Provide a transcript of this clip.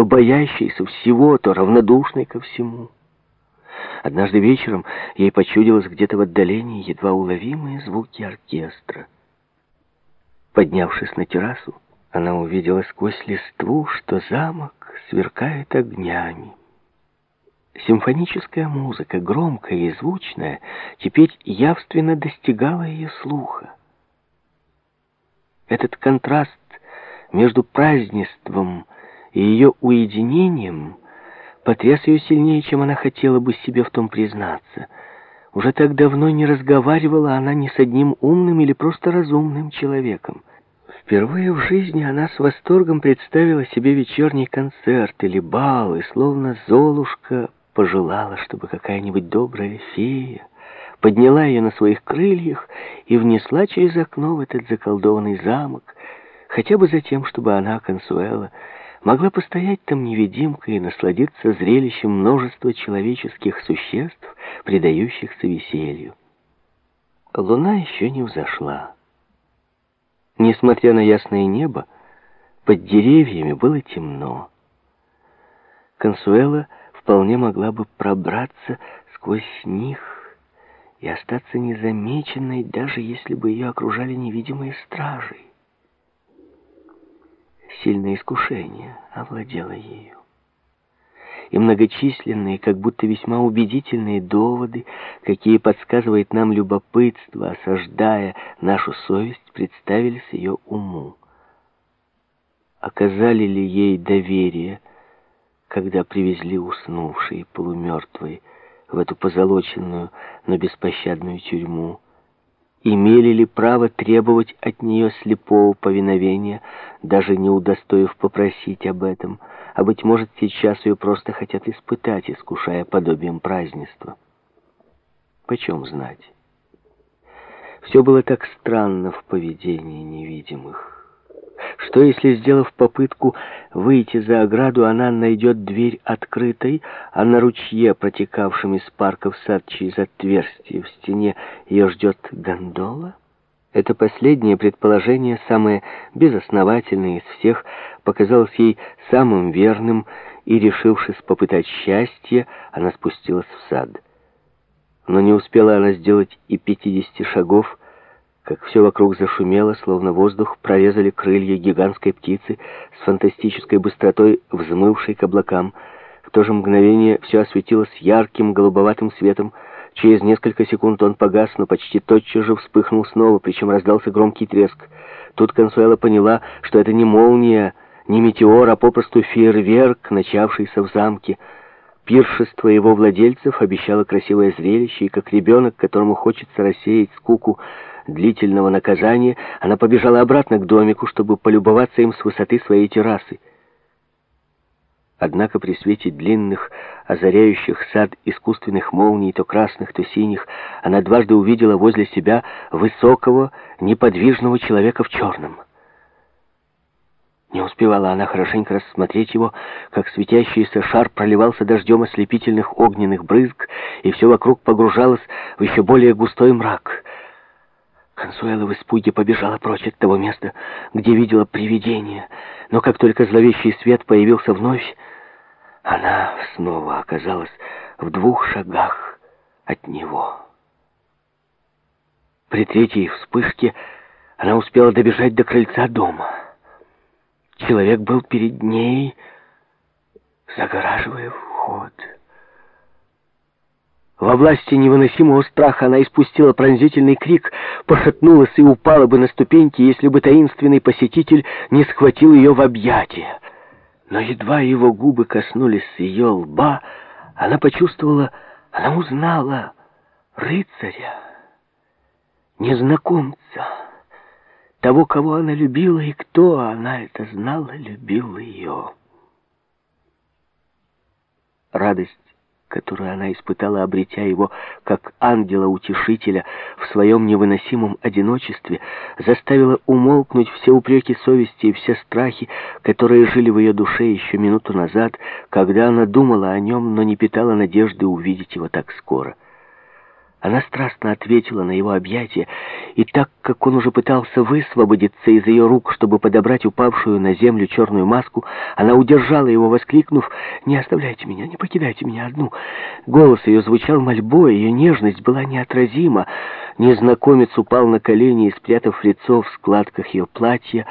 то боящейся всего, то равнодушной ко всему. Однажды вечером ей почудилось где-то в отдалении едва уловимые звуки оркестра. Поднявшись на террасу, она увидела сквозь листву, что замок сверкает огнями. Симфоническая музыка, громкая и звучная, теперь явственно достигала ее слуха. Этот контраст между празднеством и ее уединением потряс ее сильнее, чем она хотела бы себе в том признаться. Уже так давно не разговаривала она ни с одним умным или просто разумным человеком. Впервые в жизни она с восторгом представила себе вечерний концерт или бал, и словно Золушка пожелала, чтобы какая-нибудь добрая фея подняла ее на своих крыльях и внесла через окно в этот заколдованный замок, хотя бы за тем, чтобы она, Консуэла, могла постоять там невидимкой и насладиться зрелищем множества человеческих существ, предающихся веселью. Луна еще не взошла. Несмотря на ясное небо, под деревьями было темно. Консуэла вполне могла бы пробраться сквозь них и остаться незамеченной, даже если бы ее окружали невидимые стражи. Сильное искушение овладело ею. И многочисленные, как будто весьма убедительные доводы, какие подсказывает нам любопытство, осаждая нашу совесть, представились ее уму. Оказали ли ей доверие, когда привезли уснувший, полумертвый, в эту позолоченную, но беспощадную тюрьму, имели ли право требовать от нее слепого повиновения, даже не удостоив попросить об этом, а, быть может, сейчас ее просто хотят испытать, искушая подобием празднества. Почем знать? Все было так странно в поведении невидимых. Что, если, сделав попытку выйти за ограду, она найдет дверь открытой, а на ручье, протекавшем из парка в сад через отверстие в стене, ее ждет гондола? Это последнее предположение, самое безосновательное из всех, показалось ей самым верным, и, решившись попытать счастье, она спустилась в сад. Но не успела она сделать и пятидесяти шагов, как все вокруг зашумело, словно воздух прорезали крылья гигантской птицы с фантастической быстротой, взмывшей к облакам. В то же мгновение все осветилось ярким голубоватым светом. Через несколько секунд он погас, но почти тотчас же вспыхнул снова, причем раздался громкий треск. Тут Консуэла поняла, что это не молния, не метеор, а попросту фейерверк, начавшийся в замке. Пиршество его владельцев обещало красивое зрелище, и как ребенок, которому хочется рассеять скуку, длительного наказания, она побежала обратно к домику, чтобы полюбоваться им с высоты своей террасы. Однако при свете длинных, озаряющих сад искусственных молний, то красных, то синих, она дважды увидела возле себя высокого, неподвижного человека в черном. Не успевала она хорошенько рассмотреть его, как светящийся шар проливался дождем ослепительных огненных брызг, и все вокруг погружалось в еще более густой мрак — Консуэла в испуге побежала прочь от того места, где видела привидение. Но как только зловещий свет появился вновь, она снова оказалась в двух шагах от него. При третьей вспышке она успела добежать до крыльца дома. Человек был перед ней, загораживая вход. Во власти невыносимого страха она испустила пронзительный крик, пошатнулась и упала бы на ступеньки, если бы таинственный посетитель не схватил ее в объятия. Но едва его губы коснулись ее лба, она почувствовала, она узнала рыцаря, незнакомца, того, кого она любила, и кто, она это знала, любил ее. Радость которую она испытала, обретя его как ангела-утешителя в своем невыносимом одиночестве, заставила умолкнуть все упреки совести и все страхи, которые жили в ее душе еще минуту назад, когда она думала о нем, но не питала надежды увидеть его так скоро. Она страстно ответила на его объятие, и так как он уже пытался высвободиться из ее рук, чтобы подобрать упавшую на землю черную маску, она удержала его, воскликнув «Не оставляйте меня, не покидайте меня одну». Голос ее звучал мольбой, ее нежность была неотразима. Незнакомец упал на колени и, спрятав лицо в складках ее платья,